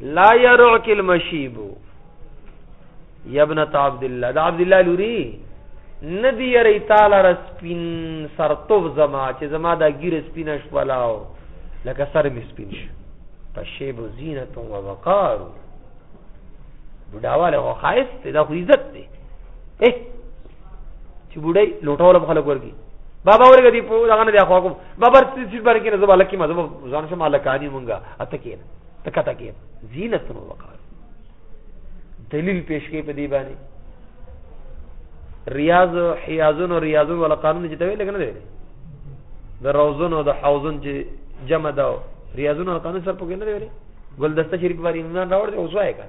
لا يرعك المشيب يا ابن عبد الله دا عبد الله لوري ندی یری تعالی را سپین سرتوب زما چې زما دا ګیر سپین شپلاو لکه سر می سپین شو فشیب زینت و وقار بډاواله خو خایست دا خو عزت دی چې بډای لوټول خلک ورګي بابا ورګه دی په دغه نه دی خو کوم بابر سیټ باندې کېنه زما لکه ما زما ځان شم لکانی مونږه اته کېنه تکا تا کېنه زینت نو وقار دلیل پیش کوي په دې باندې ریاض حیازون او ریاضون ولا قانون چې ته ویل کنه دی د روزون او د حوزون چې جمع دا ریاضون او قانون سر په کې نه دی ویل ګلدسته شریف باندې ایمان راوړ دی اوس وایې کړه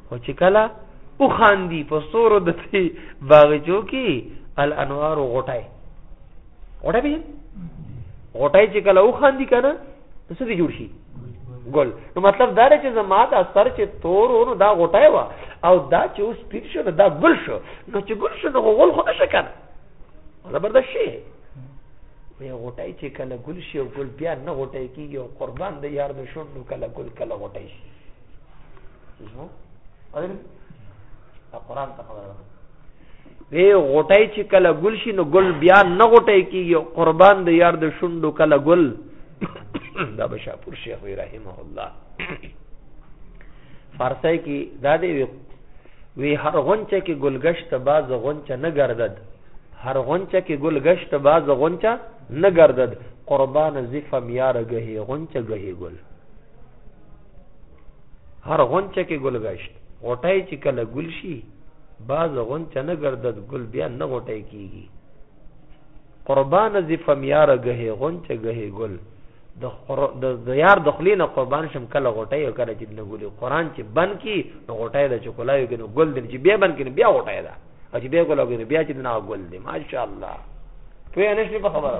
خو چې کله وخاندي په ستورو د دې باغچو کې الانوار غټای غټای به غټای چې کله وخاندي کنه نو څه دي جوړ شي ګل نو مطلب دا دی چې زما دا سر چې تور نو دا غټای و او دا چې اوس پیر شو دا ګل شو نو چې ګل شو نو غول خو نشه کنه زبردست شي وی غټای چې کله ګل شي او ګل بیا نه غټای کیږي او قربان د یار د شوندو کله ګل کله غټای شي شو اول دا قران ته خبره ده دی غټای چې کله ګل شي نو ګل بیا نه غټای کیږي قربان د یار د شوندو کله ګل دا بشاپور شیخ وی رحمه الله فارسی کې دا دی وی هر غونچه کې ګلګشت باز غونچه نه گردد هر غونچه کې ګلګشت باز غونچه نه گردد قربان زفم یار گهی غونچه گهی ګل هر غونچه کې ګل غشت غټای چې کله ګل شي باز غونچه نه ګردد ګل بیا نه غټای کیږي قربان زف میار غه غونچه غه ګل د د یار د خلی نه قربان شم کله غټای او کله چې نه ګلی قران چې بن کی نو غټای د چکولایو کې نو ګل دې چې بیا بن کې بیا غټای دا او چې بیا ګل او بیا چې نه ګل دې ماشاءالله په نشې په خبره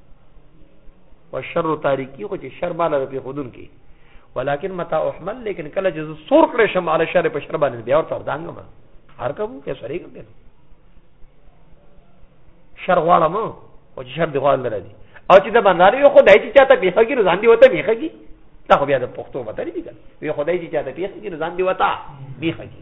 والشر تاریکی خو چې شر باندې په خودون کې ولكن متى احمل لیکن کله چې سور کړې شم علی شر په شر باندې بیا ورته دانګم هر کوم کې سوري کوم کنه شر غواړم او چې شر دی غواړم نه دي او چې دا باندې یو خدای چې چاته پیخږي نو ځان دی وته پیخږي دا خو بیا د پښتو مته نه دي کنه یو خدای چې چاته پیخږي نو ځان دی وته پیخږي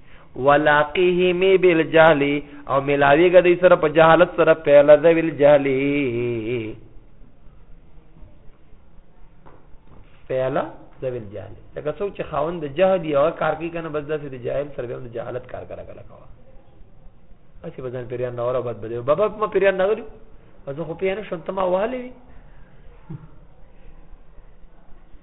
ولاقيهم بالجهل او ملاويګه دې سره په جهالت سره فعل ذویل جهل فعل ذویل جهل لکه څوک چې خاوند د جهل یو کار کوي کنه بس داسې د جاهل سره به د جهالت کار کړه کړه کوا اسی بزن پیران نور بد بده بابا ما پیران نغلی زه خو پیانه شنتما وهلې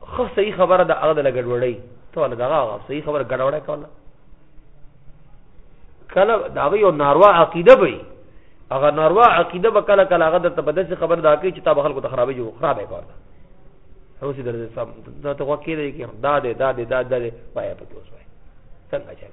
خو صحیح خبره ده هغه د لګډوړی ته ولا دغه هغه صحیح خبره ګډوړه کوله کله دا یو ناروا عقیده به هغه ناروا عقیده به کله کله هغه ته په داسې خبر دا کوي چې تا به خلکو ته خرابې جوړ خرابې کار ده هو سي درځه سم دا ته وکیل کې دا دې دا دې دا دې وایې په کې اوس وایې څنګه چل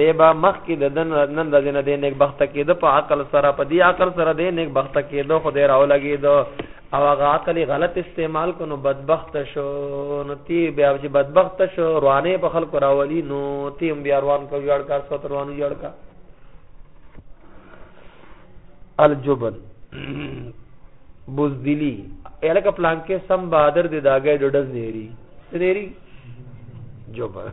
دی به مخکې د دن نن ورځې نه دی نیکبخته کېده په عقل سره په دې عقل سره دی نیکبخته کېده خو دی راولګېده او هغه عقل غلط استعمال کو نو بدبخت شو نو تی بیا چې بدبخت شو روانه په خلکو راولي نو تی هم بیا روان کو جوړ کار سو تر روانو جوړ کا الجبن بوزدلی الکه پلان کې سم بادر د داګه ډډز نیری سنيري جوبه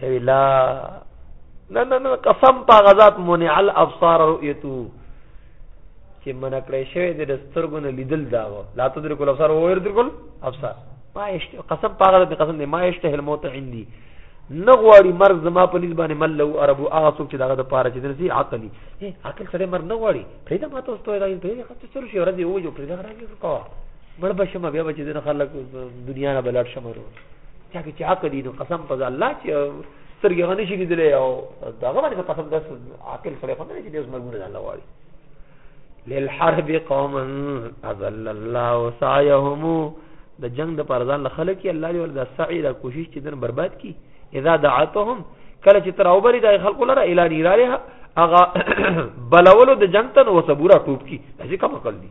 دی لا نه نه نه قسم په غزاد منع الابصار رؤیتو چې من کړی شوی د سترګو نه لیدل دا و لا تدرک الابصار و غیر درکل ابصار ما اشت قسم په غزاد قسم دی ما اشته الموت عندي نه غواړي مرګ زما په نسبت باندې مل او عربو هغه څوک چې دغه د پاره چې درسي عقلي عقل سره مرګ نه غواړي پرې دا ماته اوس ته راځي پرې خاطر سره شي ورځي وځو پرې دا راځي کوه مړ به شم بیا به چې دنه خلک دنیا نه بلړ شم ورو چا کې چې حق دي نو قسم په الله چې سترګې غنې شي لیدلې او دغه باندې قسم داس عاقل سره خو نه چې دې مرګونه نه لوالي للحرب قوما اذل الله سعيهم د جنگ د پرځان له خلک یې الله دې ول د سعی د کوشش چې دن برباد کی اذا دعاتهم کله چې تر اوبري د خلق لره اعلان یې راړه هغه بلولو د جنگ ته نو صبره ټوب کی هیڅ کم کړل دي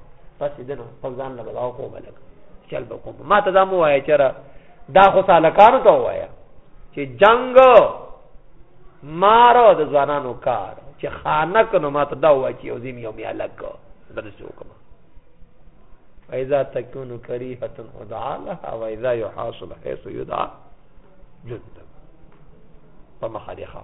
پس دنه خپل ځان له بلاو کوم لګ چل به کوم ما ته دا مو وایي چر دا خو سالکانو ته وایا چې جنگ مارو د ځوانانو کار چې خانک نو ما ته دا وایي چې یو زم یو میا لګ درسو کوم فاذا تكون كريهه ادعى لها واذا يحاصل حيث يدعى جند په مخالفه